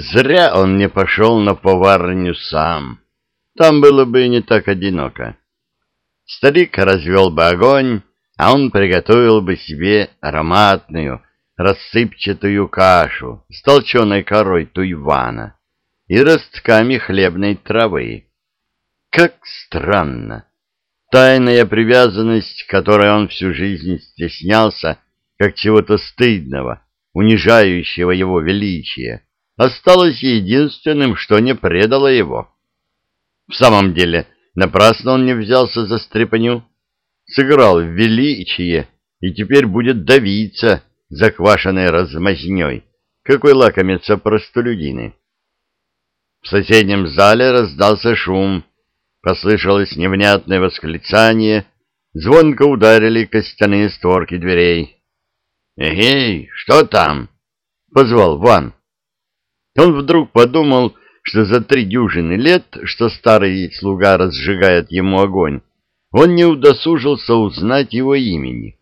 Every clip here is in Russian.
Зря он не пошел на поварню сам. Там было бы не так одиноко. Старик развел бы огонь, а он приготовил бы себе ароматную, рассыпчатую кашу с толченой корой туйвана и ростками хлебной травы. Как странно! Тайная привязанность, которой он всю жизнь стеснялся, как чего-то стыдного, унижающего его величие, осталось единственным, что не предало его. В самом деле, напрасно он не взялся за стряпню, сыграл в величие и теперь будет давиться заквашенной размазней, какой лакомятся простолюдины. В соседнем зале раздался шум, послышалось невнятное восклицание, звонко ударили костяные створки дверей. «Эгей, что там?» — позвал Ван. Он вдруг подумал, что за три дюжины лет, что старый слуга разжигает ему огонь, он не удосужился узнать его имени.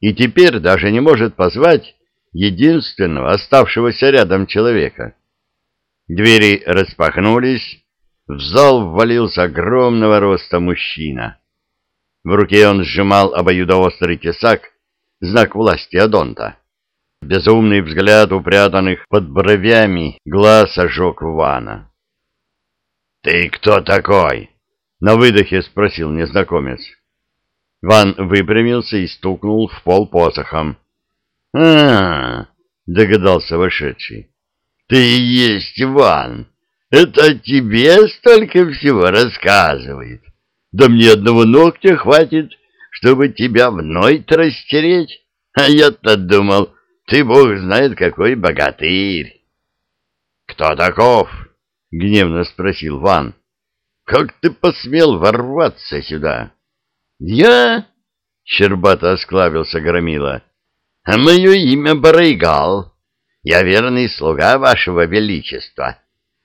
И теперь даже не может позвать единственного оставшегося рядом человека. Двери распахнулись, в зал ввалился огромного роста мужчина. В руке он сжимал обоюдоострый тесак, знак власти Адонта. Безумный взгляд упрятанных под бровями глаз ожег Вана. «Ты кто такой?» — на выдохе спросил незнакомец. Ван выпрямился и стукнул в пол посохом. а, -а, -а догадался вошедший. «Ты и есть Ван. Это тебе столько всего рассказывает. Да мне одного ногтя хватит, чтобы тебя вновь растереть. А я-то думал, ты, бог знает, какой богатырь. — Кто таков? — гневно спросил Ван. — Как ты посмел ворваться сюда? — Я? — щербато осклавился Громила. — А мое имя Барайгал. Я верный слуга вашего величества.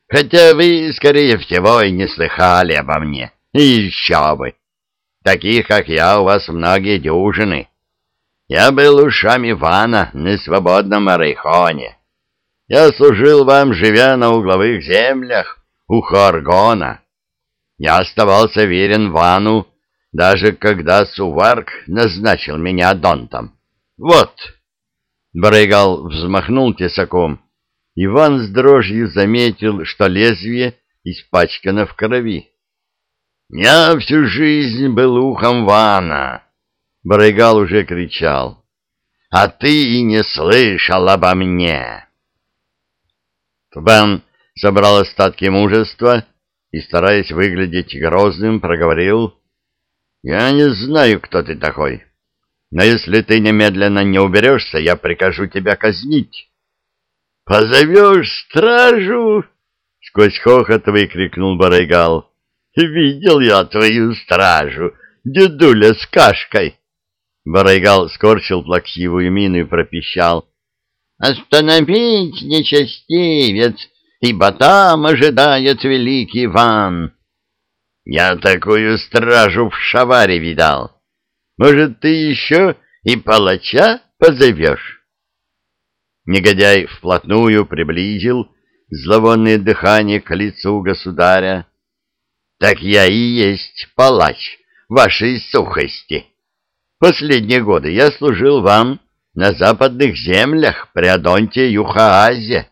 Хотя вы, скорее всего, и не слыхали обо мне. И еще бы. Таких, как я, у вас многие дюжины. Я был ушами Вана на свободном Арайхоне. Я служил вам, живя на угловых землях у Харгона. Я оставался верен Вану, даже когда Суварк назначил меня донтом. Вот. Барыгал взмахнул тесаком. Иван с дрожью заметил, что лезвие испачкано в крови. Я всю жизнь был ухом Вана. Барыгал уже кричал. «А ты и не слышал обо мне!» Тбан собрал остатки мужества и, стараясь выглядеть грозным, проговорил. «Я не знаю, кто ты такой, но если ты немедленно не уберешься, я прикажу тебя казнить». «Позовешь стражу?» — сквозь хохот выкрикнул Барыгал. «Видел я твою стражу, дедуля с кашкой!» Барайгал скорчил плаксивую мину и пропищал. «Остановить, нечестивец, ибо там ожидает великий Иван!» «Я такую стражу в шаваре видал. Может, ты еще и палача позовешь?» Негодяй вплотную приблизил зловонное дыхание к лицу государя. «Так я и есть палач вашей сухости!» Последние годы я служил вам на западных землях при Адонте Юхаазе.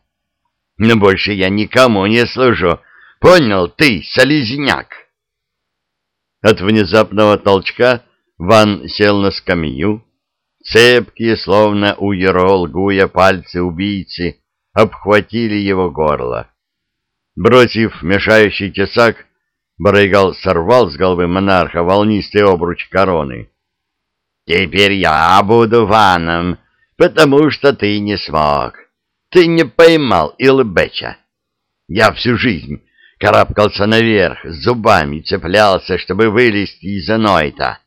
Но больше я никому не служу. Понял ты, солезняк? От внезапного толчка Ван сел на скамью. Цепкие, словно у Еролгуя пальцы убийцы, обхватили его горло. Бросив мешающий тесак, Барыгал сорвал с головы монарха волнистый обруч короны. Теперь я буду ваном, потому что ты не смог. Ты не поймал Илбеча. Я всю жизнь карабкался наверх, зубами цеплялся, чтобы вылезти из Анойта.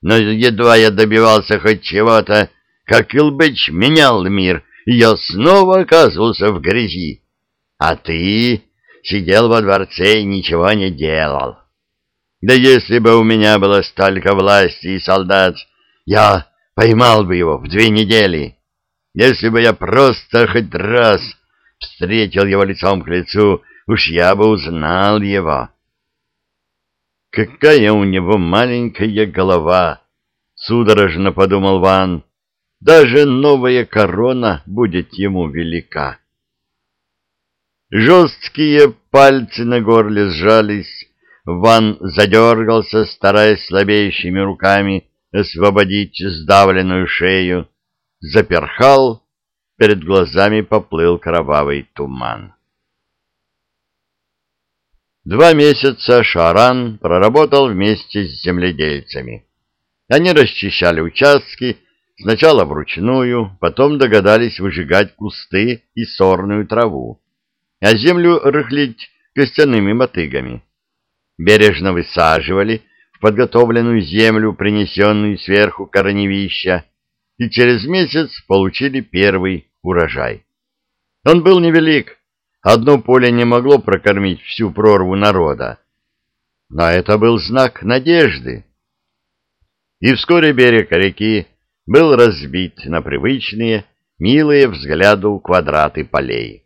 Но едва я добивался хоть чего-то, как Илбеч менял мир, и я снова оказывался в грязи. А ты сидел во дворце и ничего не делал. Да если бы у меня было столько власти и солдат, я поймал бы его в две недели, если бы я просто хоть раз встретил его лицом к лицу, уж я бы узнал его. Какая у него маленькая голова, судорожно подумал Ван. Даже новая корона будет ему велика. Жесткие пальцы на горле сжались, Ван задергался, стараясь слабеющими руками освободить сдавленную шею, заперхал, перед глазами поплыл кровавый туман. Два месяца Шаран проработал вместе с земледельцами. Они расчищали участки, сначала вручную, потом догадались выжигать кусты и сорную траву, а землю рыхлить костяными мотыгами бережно высаживали в подготовленную землю, принесенную сверху корневища, и через месяц получили первый урожай. Он был невелик, одно поле не могло прокормить всю прорву народа, но это был знак надежды. И вскоре берег реки был разбит на привычные, милые взгляду квадраты полей.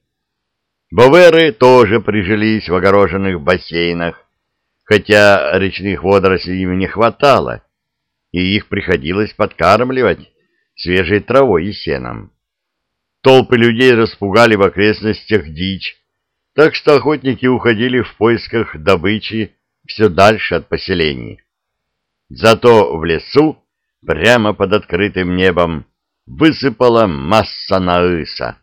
Боверы тоже прижились в огороженных бассейнах, хотя речных водорослей им не хватало, и их приходилось подкармливать свежей травой и сеном. Толпы людей распугали в окрестностях дичь, так что охотники уходили в поисках добычи все дальше от поселений. Зато в лесу, прямо под открытым небом, высыпала масса наыса.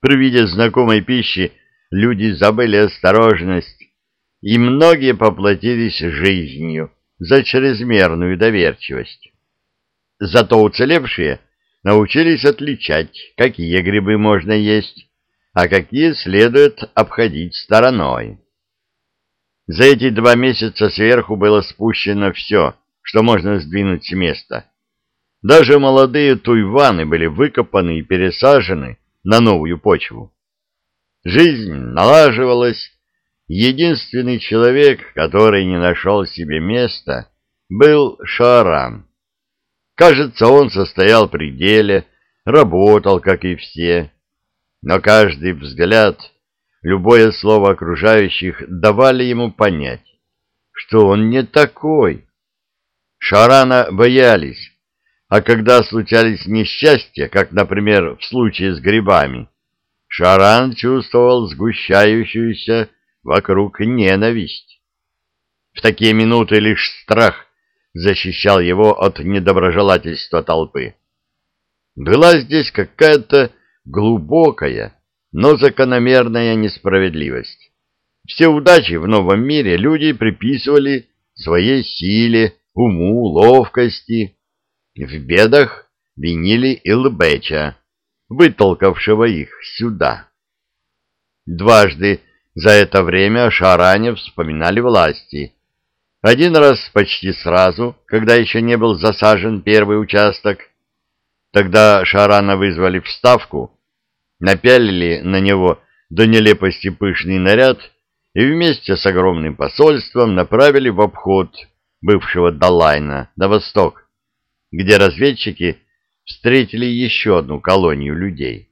При виде знакомой пищи люди забыли осторожность и многие поплатились жизнью за чрезмерную доверчивость. Зато уцелевшие научились отличать, какие грибы можно есть, а какие следует обходить стороной. За эти два месяца сверху было спущено все, что можно сдвинуть с места. Даже молодые туйваны были выкопаны и пересажены на новую почву. Жизнь налаживалась, Единственный человек, который не нашел себе места, был Шаран. Кажется, он состоял при деле, работал, как и все, но каждый взгляд, любое слово окружающих давали ему понять, что он не такой. Шарана боялись, а когда случались несчастья, как, например, в случае с грибами, Шаран чувствовал сгущающуюся вокруг ненависть. В такие минуты лишь страх защищал его от недоброжелательства толпы. Была здесь какая-то глубокая, но закономерная несправедливость. Все удачи в новом мире люди приписывали своей силе, уму, ловкости. В бедах винили Илбеча, вытолкавшего их сюда. Дважды за это время о Шаране вспоминали власти. Один раз почти сразу, когда еще не был засажен первый участок. Тогда Шарана вызвали в ставку, напялили на него до нелепости пышный наряд и вместе с огромным посольством направили в обход бывшего Далайна на восток, где разведчики встретили еще одну колонию людей.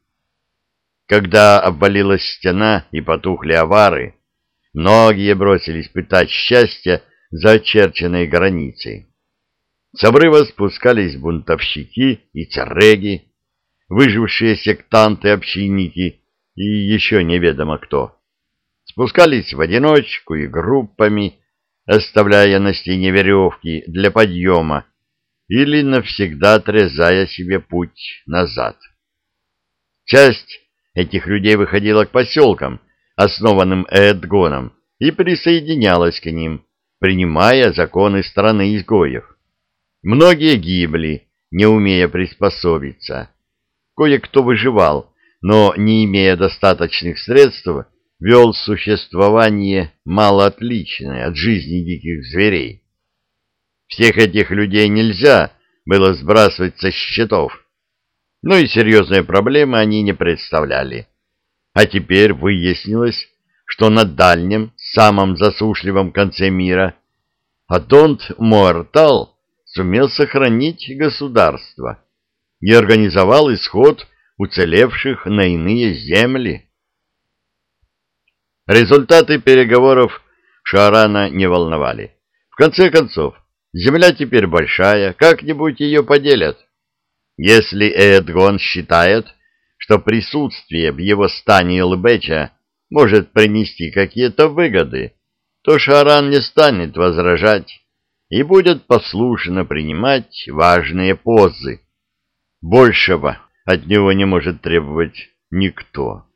Когда обвалилась стена и потухли авары, многие бросились пытать счастье за очерченной границей. С обрыва спускались бунтовщики и цареги, выжившие сектанты-общинники и еще неведомо кто. Спускались в одиночку и группами, оставляя на стене веревки для подъема или навсегда отрезая себе путь назад. Часть этих людей выходила к поселкам, основанным Эдгоном, и присоединялась к ним, принимая законы страны изгоев. Многие гибли, не умея приспособиться. Кое-кто выживал, но, не имея достаточных средств, вел существование мало отличное от жизни диких зверей. Всех этих людей нельзя было сбрасывать со счетов, но и серьезные проблемы они не представляли. А теперь выяснилось, что на дальнем, самом засушливом конце мира Адонт Муартал сумел сохранить государство и организовал исход уцелевших на иные земли. Результаты переговоров Шарана не волновали. В конце концов, земля теперь большая, как-нибудь ее поделят. Если Эдгон считает, что присутствие в его стане Илбеча может принести какие-то выгоды, то Шаран не станет возражать и будет послушно принимать важные позы. Большего от него не может требовать никто.